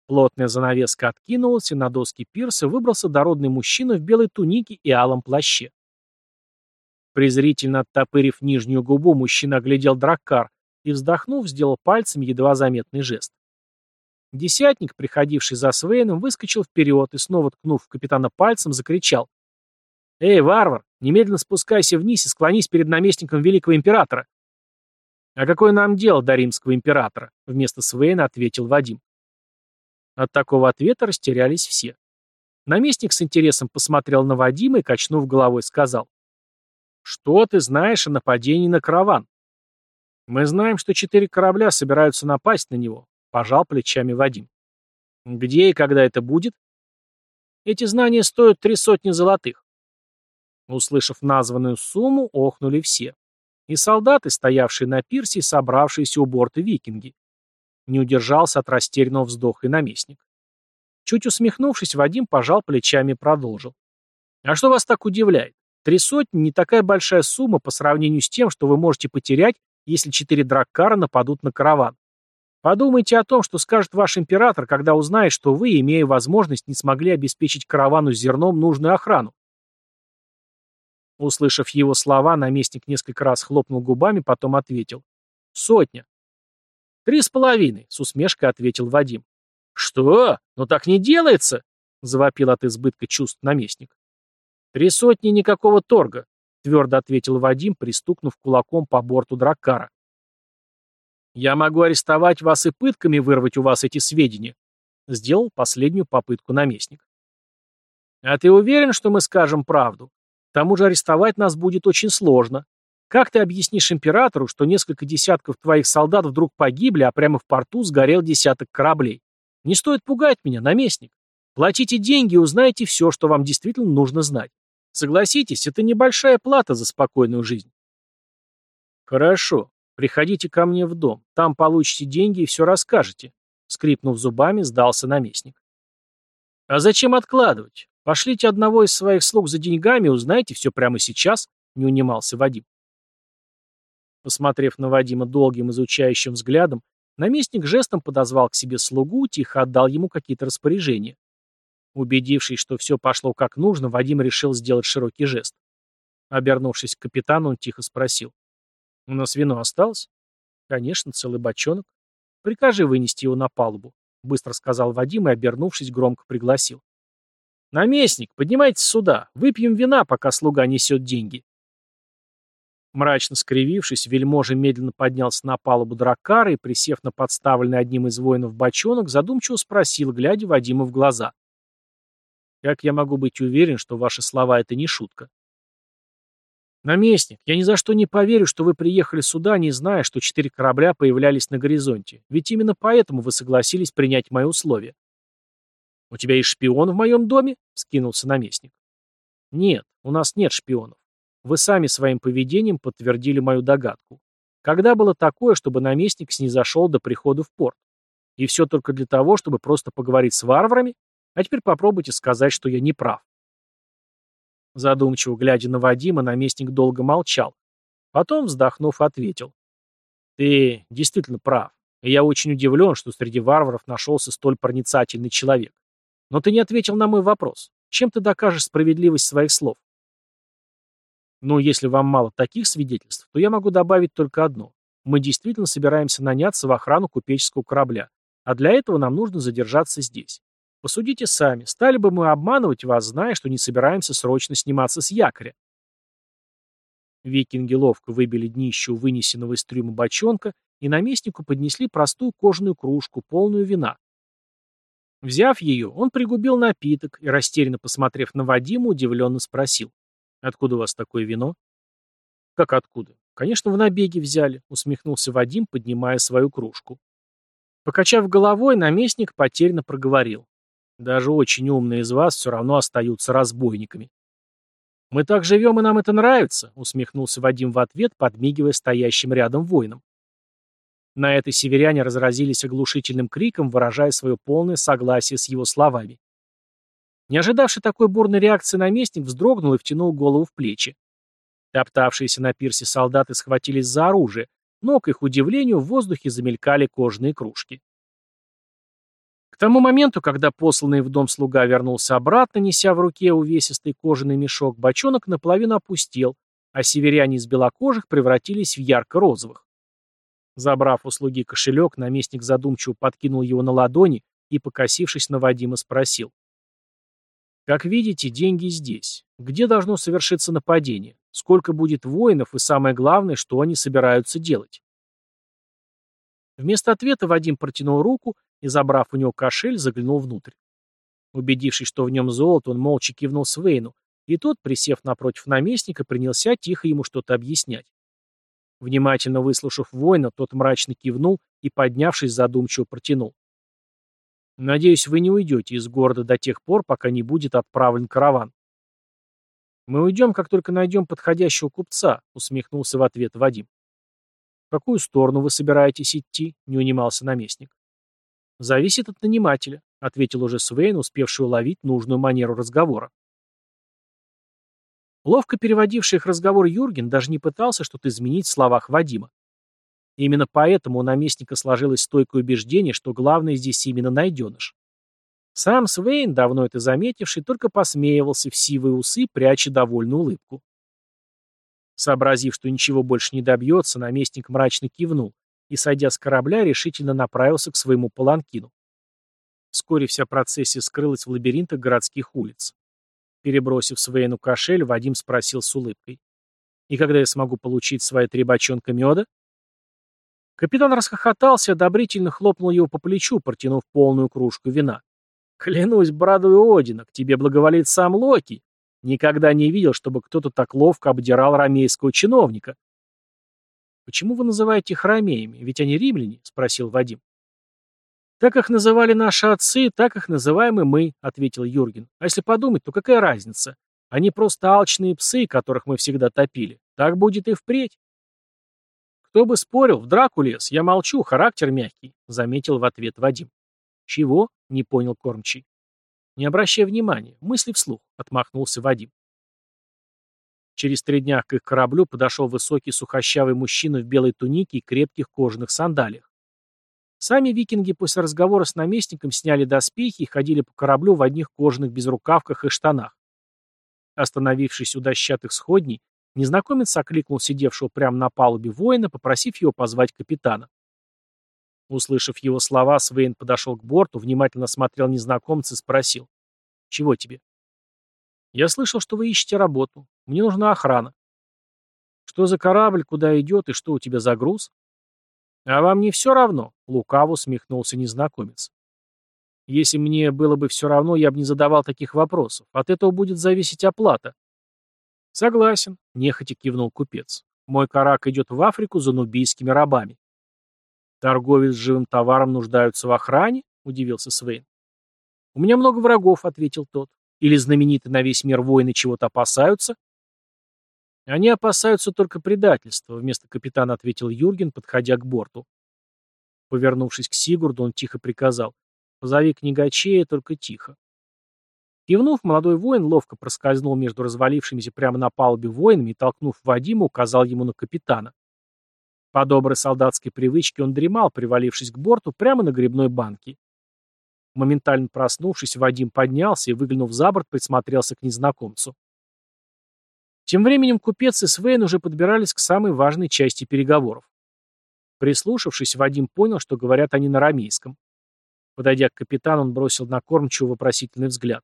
Плотная занавеска откинулась, и на доски пирса выбрался дородный мужчина в белой тунике и алом плаще. Презрительно оттопырив нижнюю губу, мужчина оглядел драккар и, вздохнув, сделал пальцами едва заметный жест. Десятник, приходивший за Свейном, выскочил вперед и, снова ткнув капитана пальцем, закричал. «Эй, варвар, немедленно спускайся вниз и склонись перед наместником великого императора!» «А какое нам дело до римского императора?» — вместо Свейна ответил Вадим. От такого ответа растерялись все. Наместник с интересом посмотрел на Вадима и, качнув головой, сказал. «Что ты знаешь о нападении на караван?» «Мы знаем, что четыре корабля собираются напасть на него», — пожал плечами Вадим. «Где и когда это будет?» «Эти знания стоят три сотни золотых». Услышав названную сумму, охнули все. И солдаты, стоявшие на пирсе, собравшиеся у борта викинги. Не удержался от растерянного вздоха и наместник. Чуть усмехнувшись, Вадим пожал плечами и продолжил. «А что вас так удивляет? Три сотни – не такая большая сумма по сравнению с тем, что вы можете потерять, если четыре драккара нападут на караван. Подумайте о том, что скажет ваш император, когда узнает, что вы, имея возможность, не смогли обеспечить каравану с зерном нужную охрану. Услышав его слова, наместник несколько раз хлопнул губами, потом ответил. «Сотня». «Три с половиной», — с усмешкой ответил Вадим. «Что? Ну так не делается!» — завопил от избытка чувств наместник. «Три сотни никакого торга», — твердо ответил Вадим, пристукнув кулаком по борту драккара. «Я могу арестовать вас и пытками вырвать у вас эти сведения», — сделал последнюю попытку наместник. «А ты уверен, что мы скажем правду? К тому же арестовать нас будет очень сложно. Как ты объяснишь императору, что несколько десятков твоих солдат вдруг погибли, а прямо в порту сгорел десяток кораблей? Не стоит пугать меня, наместник. Платите деньги и узнаете все, что вам действительно нужно знать. Согласитесь, это небольшая плата за спокойную жизнь. Хорошо. Приходите ко мне в дом. Там получите деньги и все расскажете. Скрипнув зубами, сдался наместник. А зачем откладывать? Пошлите одного из своих слуг за деньгами и узнайте все прямо сейчас, не унимался Вадим. Посмотрев на Вадима долгим изучающим взглядом, наместник жестом подозвал к себе слугу, тихо отдал ему какие-то распоряжения. Убедившись, что все пошло как нужно, Вадим решил сделать широкий жест. Обернувшись к капитану, он тихо спросил. «У нас вино осталось?» «Конечно, целый бочонок. Прикажи вынести его на палубу», — быстро сказал Вадим и, обернувшись, громко пригласил. «Наместник, поднимайтесь сюда, выпьем вина, пока слуга несет деньги». Мрачно скривившись, вельможа медленно поднялся на палубу драккара и, присев на подставленный одним из воинов бочонок, задумчиво спросил, глядя Вадиму в глаза. Как я могу быть уверен, что ваши слова — это не шутка? Наместник, я ни за что не поверю, что вы приехали сюда, не зная, что четыре корабля появлялись на горизонте. Ведь именно поэтому вы согласились принять мои условия. «У тебя есть шпион в моем доме?» — скинулся наместник. «Нет, у нас нет шпионов. Вы сами своим поведением подтвердили мою догадку. Когда было такое, чтобы наместник снизошел до прихода в порт? И все только для того, чтобы просто поговорить с варварами? А теперь попробуйте сказать, что я не прав. Задумчиво глядя на Вадима, наместник долго молчал. Потом, вздохнув, ответил. Ты действительно прав. И я очень удивлен, что среди варваров нашелся столь проницательный человек. Но ты не ответил на мой вопрос. Чем ты докажешь справедливость своих слов? Ну, если вам мало таких свидетельств, то я могу добавить только одно. Мы действительно собираемся наняться в охрану купеческого корабля. А для этого нам нужно задержаться здесь. Посудите сами, стали бы мы обманывать вас, зная, что не собираемся срочно сниматься с якоря. Викинги ловко выбили днище у вынесенного из трюма бочонка и наместнику поднесли простую кожаную кружку, полную вина. Взяв ее, он пригубил напиток и, растерянно посмотрев на Вадима, удивленно спросил. «Откуда у вас такое вино?» «Как откуда? Конечно, в набеге взяли», — усмехнулся Вадим, поднимая свою кружку. Покачав головой, наместник потерянно проговорил. Даже очень умные из вас все равно остаются разбойниками. «Мы так живем, и нам это нравится», — усмехнулся Вадим в ответ, подмигивая стоящим рядом воинам. На это северяне разразились оглушительным криком, выражая свое полное согласие с его словами. Не ожидавший такой бурной реакции наместник вздрогнул и втянул голову в плечи. Топтавшиеся на пирсе солдаты схватились за оружие, но, к их удивлению, в воздухе замелькали кожаные кружки. К тому моменту, когда посланный в дом слуга вернулся обратно, неся в руке увесистый кожаный мешок, бочонок наполовину опустел, а северяне из белокожих превратились в ярко-розовых. Забрав у слуги кошелек, наместник задумчиво подкинул его на ладони и, покосившись на Вадима, спросил. «Как видите, деньги здесь. Где должно совершиться нападение? Сколько будет воинов и, самое главное, что они собираются делать?» Вместо ответа Вадим протянул руку и, забрав у него кошель, заглянул внутрь. Убедившись, что в нем золото, он молча кивнул Свейну, и тот, присев напротив наместника, принялся тихо ему что-то объяснять. Внимательно выслушав воина, тот мрачно кивнул и, поднявшись, задумчиво протянул. «Надеюсь, вы не уйдете из города до тех пор, пока не будет отправлен караван». «Мы уйдем, как только найдем подходящего купца», — усмехнулся в ответ Вадим. «В какую сторону вы собираетесь идти?» — не унимался наместник. «Зависит от нанимателя», — ответил уже Свейн, успевший уловить нужную манеру разговора. Ловко переводивший их разговор Юрген даже не пытался что-то изменить в словах Вадима. Именно поэтому у наместника сложилось стойкое убеждение, что главное здесь именно найденыш. Сам Свейн, давно это заметивший, только посмеивался в сивые усы, пряча довольную улыбку. Сообразив, что ничего больше не добьется, наместник мрачно кивнул и, сойдя с корабля, решительно направился к своему паланкину. Вскоре вся процессия скрылась в лабиринтах городских улиц. Перебросив Свейну кошель, Вадим спросил с улыбкой. «И когда я смогу получить свои три бочонка меда?» Капитан расхохотался, одобрительно хлопнул его по плечу, протянув полную кружку вина. «Клянусь брадою Одина, к тебе благоволит сам Локи. Никогда не видел, чтобы кто-то так ловко обдирал ромейского чиновника». «Почему вы называете их ромеями? Ведь они римляне?» — спросил Вадим. «Так их называли наши отцы, так их называем и мы», — ответил Юрген. «А если подумать, то какая разница? Они просто алчные псы, которых мы всегда топили. Так будет и впредь». «Кто бы спорил, в драку лез, я молчу, характер мягкий», — заметил в ответ Вадим. «Чего?» — не понял кормчий. «Не обращай внимания, мысли вслух», — отмахнулся Вадим. Через три дня к их кораблю подошел высокий сухощавый мужчина в белой тунике и крепких кожаных сандалиях. Сами викинги после разговора с наместником сняли доспехи и ходили по кораблю в одних кожаных безрукавках и штанах. Остановившись у дощатых сходней, незнакомец окликнул сидевшего прямо на палубе воина, попросив его позвать капитана. Услышав его слова, Свейн подошел к борту, внимательно смотрел незнакомца и спросил. «Чего тебе?» «Я слышал, что вы ищете работу. Мне нужна охрана». «Что за корабль, куда идет и что у тебя за груз?» «А вам не все равно?» — лукаво усмехнулся незнакомец. «Если мне было бы все равно, я бы не задавал таких вопросов. От этого будет зависеть оплата». «Согласен», — нехотя кивнул купец. «Мой карак идет в Африку за нубийскими рабами». «Торговец с живым товаром нуждаются в охране?» — удивился Свейн. «У меня много врагов», — ответил тот. «Или знаменитые на весь мир воины чего-то опасаются?» «Они опасаются только предательства», — вместо капитана ответил Юрген, подходя к борту. Повернувшись к Сигурду, он тихо приказал. «Позови книгачея, только тихо». Кивнув, молодой воин ловко проскользнул между развалившимися прямо на палубе воинами и, толкнув Вадима, указал ему на капитана. По доброй солдатской привычке он дремал, привалившись к борту прямо на грибной банке. Моментально проснувшись, Вадим поднялся и, выглянув за борт, присмотрелся к незнакомцу. Тем временем купец и Свейн уже подбирались к самой важной части переговоров. Прислушавшись, Вадим понял, что говорят они на рамейском. Подойдя к капитану, он бросил на кормчего вопросительный взгляд.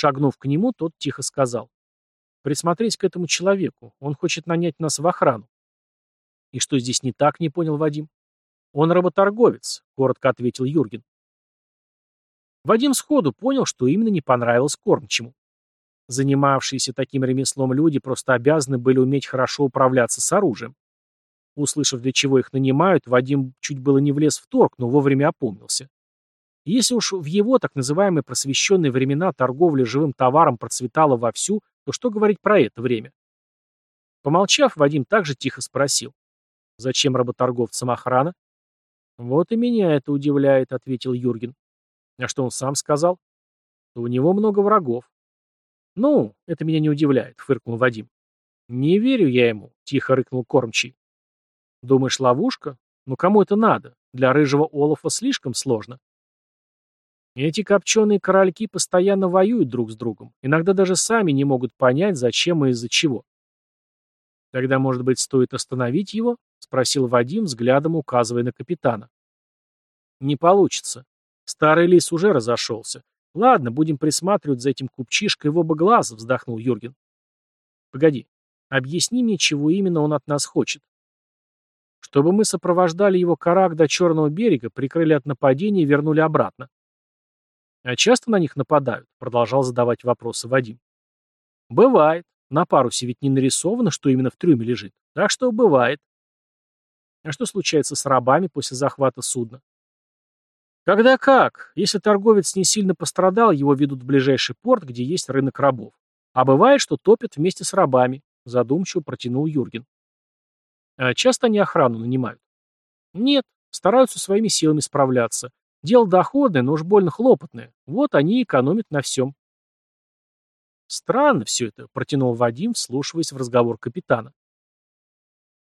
Шагнув к нему, тот тихо сказал. «Присмотреть к этому человеку. Он хочет нанять нас в охрану». «И что здесь не так?» — не понял Вадим. «Он работорговец», — коротко ответил Юрген. Вадим сходу понял, что именно не понравилось кормчему. Занимавшиеся таким ремеслом люди просто обязаны были уметь хорошо управляться с оружием. Услышав, для чего их нанимают, Вадим чуть было не влез в торг, но вовремя опомнился. Если уж в его так называемые просвещенные времена торговля живым товаром процветала вовсю, то что говорить про это время? Помолчав, Вадим также тихо спросил. «Зачем работорговцам охрана?» «Вот и меня это удивляет», — ответил Юрген. «А что он сам сказал?» «У него много врагов. «Ну, это меня не удивляет», — фыркнул Вадим. «Не верю я ему», — тихо рыкнул кормчий. «Думаешь, ловушка? Ну кому это надо? Для рыжего олафа слишком сложно». Эти копченые корольки постоянно воюют друг с другом, иногда даже сами не могут понять, зачем и из-за чего. Тогда, может быть, стоит остановить его? Спросил Вадим, взглядом указывая на капитана. Не получится. Старый лис уже разошелся. Ладно, будем присматривать за этим купчишкой в оба глаза, вздохнул Юрген. Погоди, объясни мне, чего именно он от нас хочет. Чтобы мы сопровождали его карак до Черного берега, прикрыли от нападения и вернули обратно. А часто на них нападают? Продолжал задавать вопросы Вадим. Бывает. На парусе ведь не нарисовано, что именно в трюме лежит. Так что бывает. А что случается с рабами после захвата судна? Когда как. Если торговец не сильно пострадал, его ведут в ближайший порт, где есть рынок рабов. А бывает, что топят вместе с рабами, задумчиво протянул Юрген. А часто они охрану нанимают? Нет, стараются своими силами справляться. Дело доходное, но уж больно хлопотное. Вот они и экономят на всем. Странно все это, протянул Вадим, вслушиваясь в разговор капитана.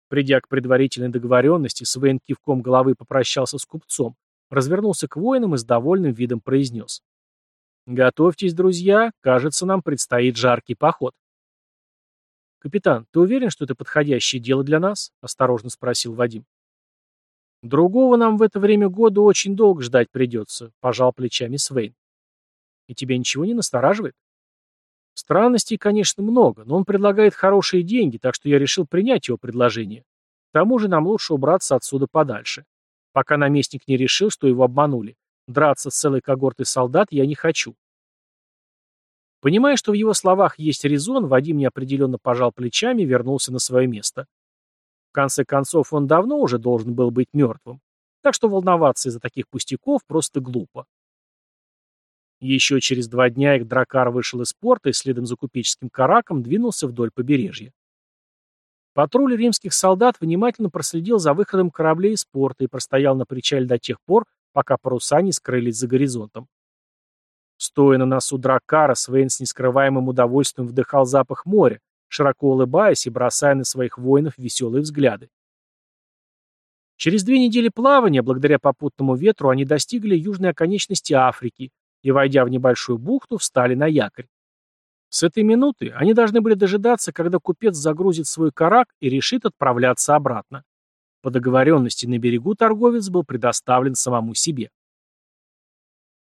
Придя к предварительной договоренности, Свен кивком головы попрощался с купцом, развернулся к воинам и с довольным видом произнес. «Готовьтесь, друзья, кажется, нам предстоит жаркий поход». «Капитан, ты уверен, что это подходящее дело для нас?» — осторожно спросил Вадим. «Другого нам в это время года очень долго ждать придется», — пожал плечами Свейн. «И тебя ничего не настораживает?» Странностей, конечно, много, но он предлагает хорошие деньги, так что я решил принять его предложение. К тому же нам лучше убраться отсюда подальше. Пока наместник не решил, что его обманули. Драться с целой когортой солдат я не хочу. Понимая, что в его словах есть резон, Вадим неопределенно пожал плечами и вернулся на свое место. Конце концов, он давно уже должен был быть мертвым, так что волноваться из-за таких пустяков просто глупо. Еще через два дня их дракар вышел из порта и следом за купеческим караком двинулся вдоль побережья. Патруль римских солдат внимательно проследил за выходом кораблей из порта и простоял на причале до тех пор, пока паруса не скрылись за горизонтом. Стоя на носу дракара, Свейн с нескрываемым удовольствием вдыхал запах моря, широко улыбаясь и бросая на своих воинов веселые взгляды. Через две недели плавания, благодаря попутному ветру, они достигли южной оконечности Африки и, войдя в небольшую бухту, встали на якорь. С этой минуты они должны были дожидаться, когда купец загрузит свой карак и решит отправляться обратно. По договоренности на берегу торговец был предоставлен самому себе.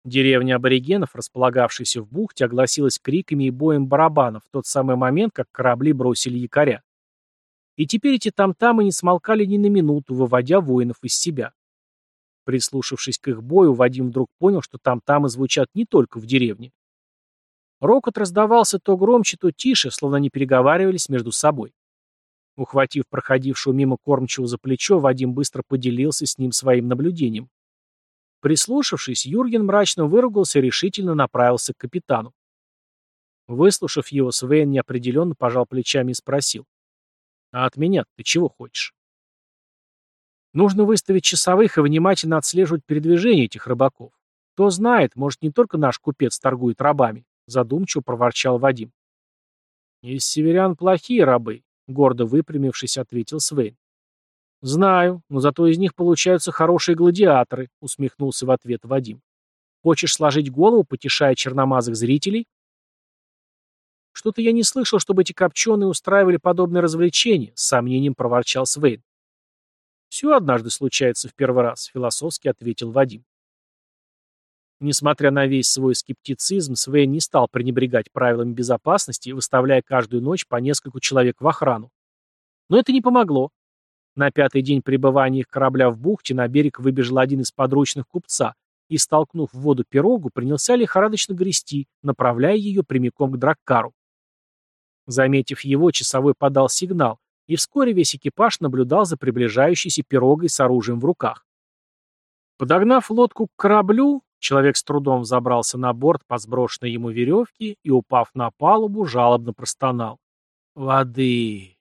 Деревня аборигенов, располагавшаяся в бухте, огласилась криками и боем барабанов в тот самый момент, как корабли бросили якоря. И теперь эти там-тамы не смолкали ни на минуту, выводя воинов из себя. Прислушавшись к их бою, Вадим вдруг понял, что там-тамы звучат не только в деревне. Рокот раздавался то громче, то тише, словно они переговаривались между собой. Ухватив проходившего мимо кормчего за плечо, Вадим быстро поделился с ним своим наблюдением. Прислушавшись, Юрген мрачно выругался и решительно направился к капитану. Выслушав его, Свен неопределенно пожал плечами и спросил. «А от меня ты чего хочешь?» Нужно выставить часовых и внимательно отслеживать передвижение этих рыбаков. Кто знает, может, не только наш купец торгует рабами, задумчиво проворчал Вадим. Из северян плохие рабы, гордо выпрямившись, ответил Свейн. Знаю, но зато из них получаются хорошие гладиаторы, усмехнулся в ответ Вадим. Хочешь сложить голову, потешая черномазых зрителей? Что-то я не слышал, чтобы эти копченые устраивали подобное развлечение, с сомнением проворчал Свейн. «Все однажды случается в первый раз», — философски ответил Вадим. Несмотря на весь свой скептицизм, Свен не стал пренебрегать правилами безопасности, выставляя каждую ночь по нескольку человек в охрану. Но это не помогло. На пятый день пребывания их корабля в бухте на берег выбежал один из подручных купца и, столкнув в воду пирогу, принялся лихорадочно грести, направляя ее прямиком к Драккару. Заметив его, часовой подал сигнал, и вскоре весь экипаж наблюдал за приближающейся пирогой с оружием в руках. Подогнав лодку к кораблю, человек с трудом забрался на борт по сброшенной ему веревке и, упав на палубу, жалобно простонал. «Воды!